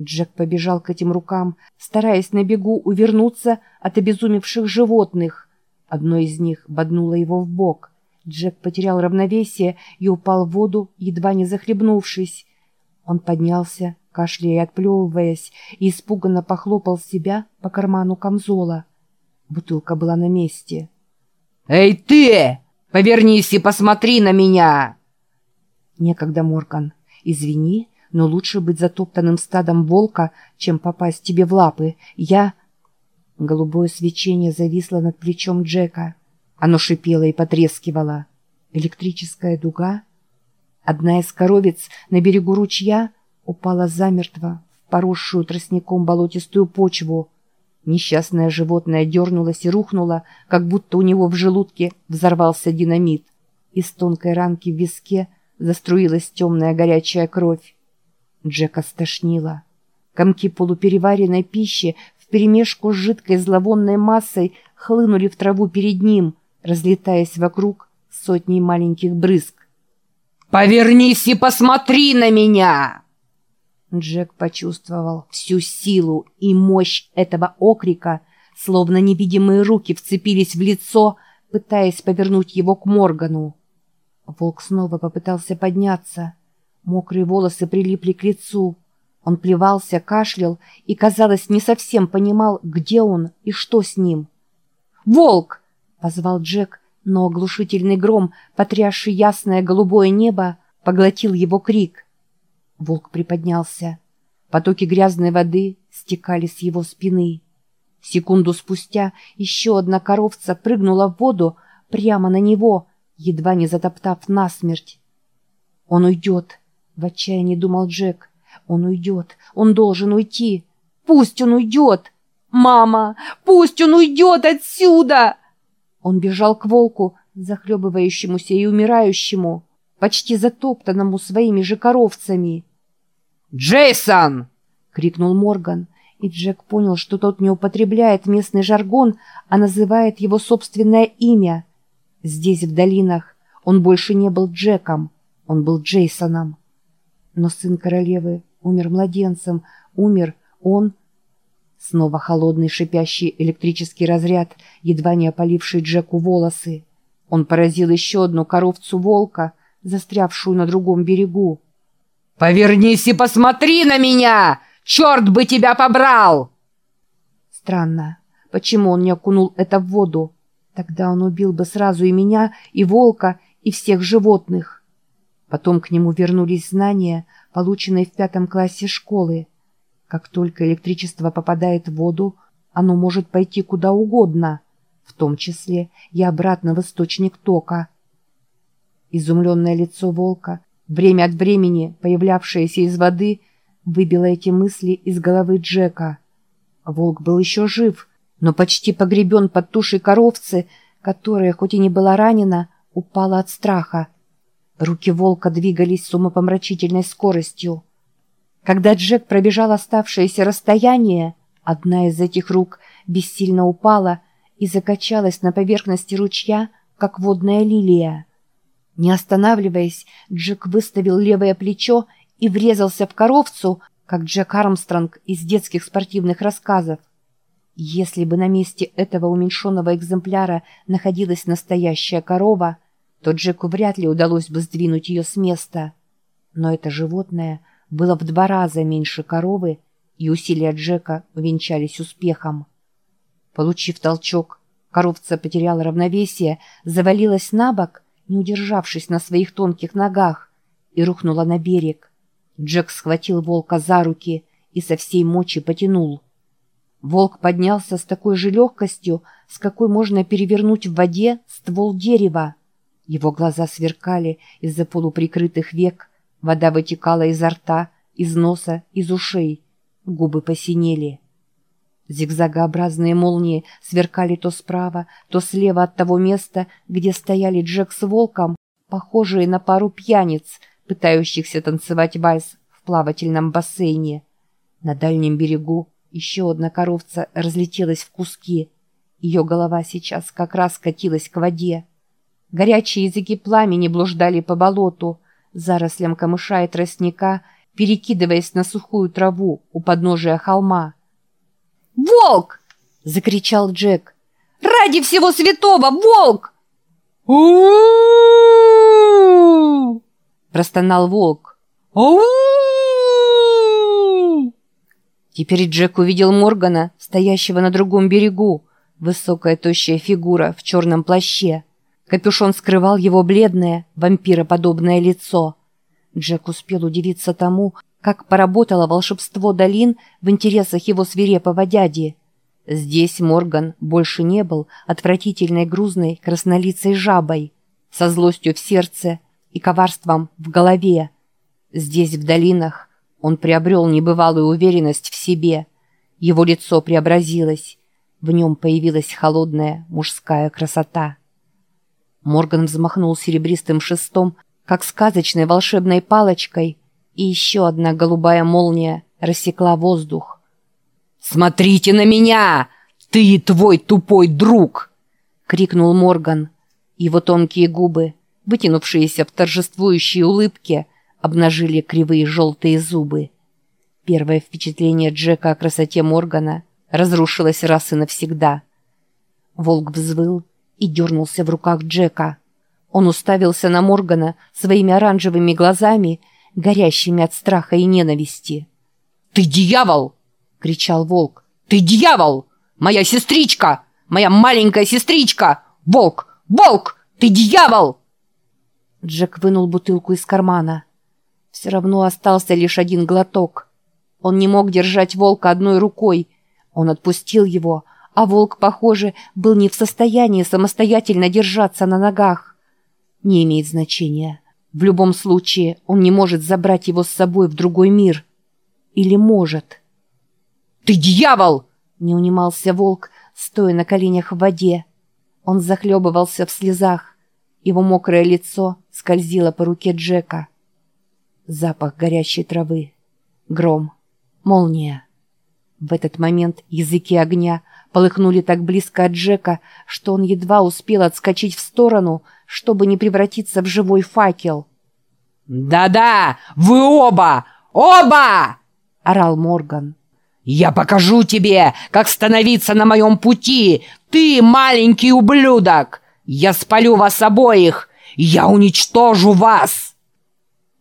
Джек побежал к этим рукам, стараясь на бегу увернуться от обезумевших животных. Одно из них боднуло его в бок. Джек потерял равновесие и упал в воду, едва не захлебнувшись. Он поднялся, кашляя и отплевываясь, и испуганно похлопал себя по карману камзола. Бутылка была на месте. «Эй ты! Повернись и посмотри на меня!» «Некогда, Морган. Извини, но лучше быть затоптанным стадом волка, чем попасть тебе в лапы. Я...» Голубое свечение зависло над плечом Джека. Оно шипело и потрескивало. Электрическая дуга. Одна из коровиц на берегу ручья упала замертво в поросшую тростником болотистую почву. Несчастное животное дернулось и рухнуло, как будто у него в желудке взорвался динамит. Из тонкой ранки в виске заструилась темная горячая кровь. Джека стошнило. Комки полупереваренной пищи вперемешку с жидкой зловонной массой хлынули в траву перед ним, разлетаясь вокруг сотней маленьких брызг. «Повернись и посмотри на меня!» Джек почувствовал всю силу и мощь этого окрика, словно невидимые руки вцепились в лицо, пытаясь повернуть его к Моргану. Волк снова попытался подняться. Мокрые волосы прилипли к лицу. Он плевался, кашлял и, казалось, не совсем понимал, где он и что с ним. «Волк!» — позвал Джек, но оглушительный гром, потрясший ясное голубое небо, поглотил его крик. Волк приподнялся. Потоки грязной воды стекали с его спины. Секунду спустя еще одна коровца прыгнула в воду прямо на него, едва не затоптав насмерть. «Он уйдет!» — в отчаянии думал Джек. «Он уйдет! Он должен уйти! Пусть он уйдет! Мама! Пусть он уйдет отсюда!» Он бежал к волку, захлебывающемуся и умирающему, почти затоптанному своими же коровцами. «Джейсон!» — крикнул Морган, и Джек понял, что тот не употребляет местный жаргон, а называет его собственное имя. Здесь, в долинах, он больше не был Джеком, он был Джейсоном. Но сын королевы умер младенцем, умер он... Снова холодный шипящий электрический разряд, едва не опаливший Джеку волосы. Он поразил еще одну коровцу волка, застрявшую на другом берегу. «Повернись и посмотри на меня! Черт бы тебя побрал!» Странно, почему он не окунул это в воду? Тогда он убил бы сразу и меня, и волка, и всех животных. Потом к нему вернулись знания, полученные в пятом классе школы. Как только электричество попадает в воду, оно может пойти куда угодно, в том числе и обратно в источник тока. Изумленное лицо волка время от времени появлявшаяся из воды, выбила эти мысли из головы Джека. Волк был еще жив, но почти погребен под тушей коровцы, которая, хоть и не была ранена, упала от страха. Руки волка двигались с умопомрачительной скоростью. Когда Джек пробежал оставшееся расстояние, одна из этих рук бессильно упала и закачалась на поверхности ручья, как водная лилия. Не останавливаясь, Джек выставил левое плечо и врезался в коровцу, как Джек Армстронг из детских спортивных рассказов. Если бы на месте этого уменьшенного экземпляра находилась настоящая корова, то Джеку вряд ли удалось бы сдвинуть ее с места. Но это животное было в два раза меньше коровы, и усилия Джека увенчались успехом. Получив толчок, коровца потеряла равновесие, завалилась на бок не удержавшись на своих тонких ногах, и рухнула на берег. Джек схватил волка за руки и со всей мочи потянул. Волк поднялся с такой же легкостью, с какой можно перевернуть в воде ствол дерева. Его глаза сверкали из-за полуприкрытых век, вода вытекала изо рта, из носа, из ушей, губы посинели. Зигзагообразные молнии сверкали то справа, то слева от того места, где стояли Джек с волком, похожие на пару пьяниц, пытающихся танцевать вальс в плавательном бассейне. На дальнем берегу еще одна коровца разлетелась в куски. Ее голова сейчас как раз катилась к воде. Горячие языки пламени блуждали по болоту, зарослям камыша и тростника перекидываясь на сухую траву у подножия холма. «Волк!» — закричал Джек. «Ради всего святого, волк!» у простонал волк. Теперь Джек увидел Моргана, стоящего на другом берегу. Высокая тощая фигура в черном плаще. Капюшон скрывал его бледное, вампироподобное лицо. Джек успел удивиться тому, как поработало волшебство долин в интересах его свирепого дяди. Здесь Морган больше не был отвратительной грузной краснолицей жабой, со злостью в сердце и коварством в голове. Здесь, в долинах, он приобрел небывалую уверенность в себе. Его лицо преобразилось. В нем появилась холодная мужская красота. Морган взмахнул серебристым шестом, как сказочной волшебной палочкой, и еще одна голубая молния рассекла воздух. «Смотрите на меня! Ты и твой тупой друг!» — крикнул Морган. Его тонкие губы, вытянувшиеся в торжествующей улыбке, обнажили кривые желтые зубы. Первое впечатление Джека о красоте Моргана разрушилось раз и навсегда. Волк взвыл и дернулся в руках Джека. Он уставился на Моргана своими оранжевыми глазами, горящими от страха и ненависти. «Ты дьявол!» — кричал волк. «Ты дьявол! Моя сестричка! Моя маленькая сестричка! Волк! Волк! Ты дьявол!» Джек вынул бутылку из кармана. Все равно остался лишь один глоток. Он не мог держать волка одной рукой. Он отпустил его, а волк, похоже, был не в состоянии самостоятельно держаться на ногах. Не имеет значения. В любом случае, он не может забрать его с собой в другой мир. Или может. «Ты дьявол!» — не унимался волк, стоя на коленях в воде. Он захлебывался в слезах. Его мокрое лицо скользило по руке Джека. Запах горящей травы. Гром. Молния. В этот момент языки огня полыхнули так близко от Джека, что он едва успел отскочить в сторону, чтобы не превратиться в живой факел. «Да-да, вы оба! Оба!» — орал Морган. «Я покажу тебе, как становиться на моем пути, ты маленький ублюдок! Я спалю вас обоих! Я уничтожу вас!»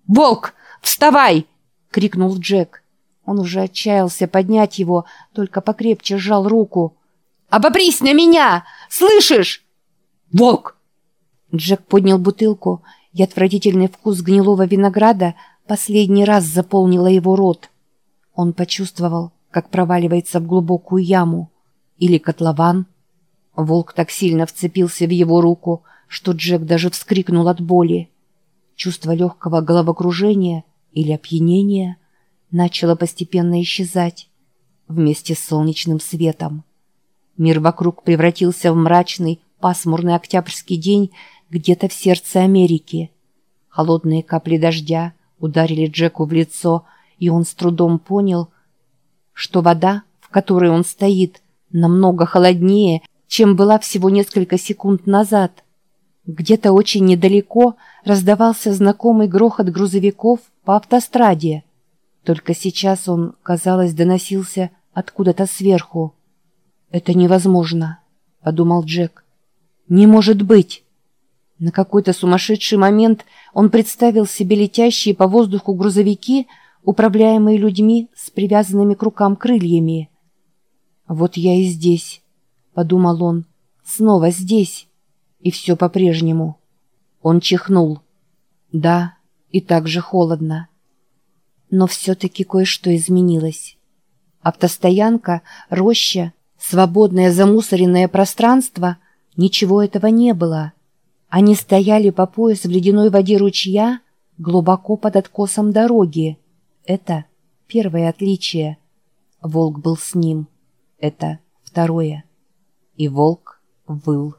«Волк, вставай!» — крикнул Джек. Он уже отчаялся поднять его, только покрепче сжал руку. «Обопрись на меня! Слышишь?» «Волк!» Джек поднял бутылку, и отвратительный вкус гнилого винограда последний раз заполнила его рот. Он почувствовал, как проваливается в глубокую яму. Или котлован. Волк так сильно вцепился в его руку, что Джек даже вскрикнул от боли. Чувство легкого головокружения или опьянения начало постепенно исчезать вместе с солнечным светом. Мир вокруг превратился в мрачный, пасмурный октябрьский день где-то в сердце Америки. Холодные капли дождя ударили Джеку в лицо, и он с трудом понял, что вода, в которой он стоит, намного холоднее, чем была всего несколько секунд назад – где-то очень недалеко раздавался знакомый грохот грузовиков по автостраде. Только сейчас он, казалось, доносился откуда-то сверху. «Это невозможно», — подумал Джек. «Не может быть!» На какой-то сумасшедший момент он представил себе летящие по воздуху грузовики, управляемые людьми с привязанными к рукам крыльями. «Вот я и здесь», — подумал он, — «снова здесь». И все по-прежнему. Он чихнул. Да, и так же холодно. Но все-таки кое-что изменилось. Автостоянка, роща, свободное замусоренное пространство — ничего этого не было. Они стояли по пояс в ледяной воде ручья, глубоко под откосом дороги. Это первое отличие. Волк был с ним. Это второе. И волк выл.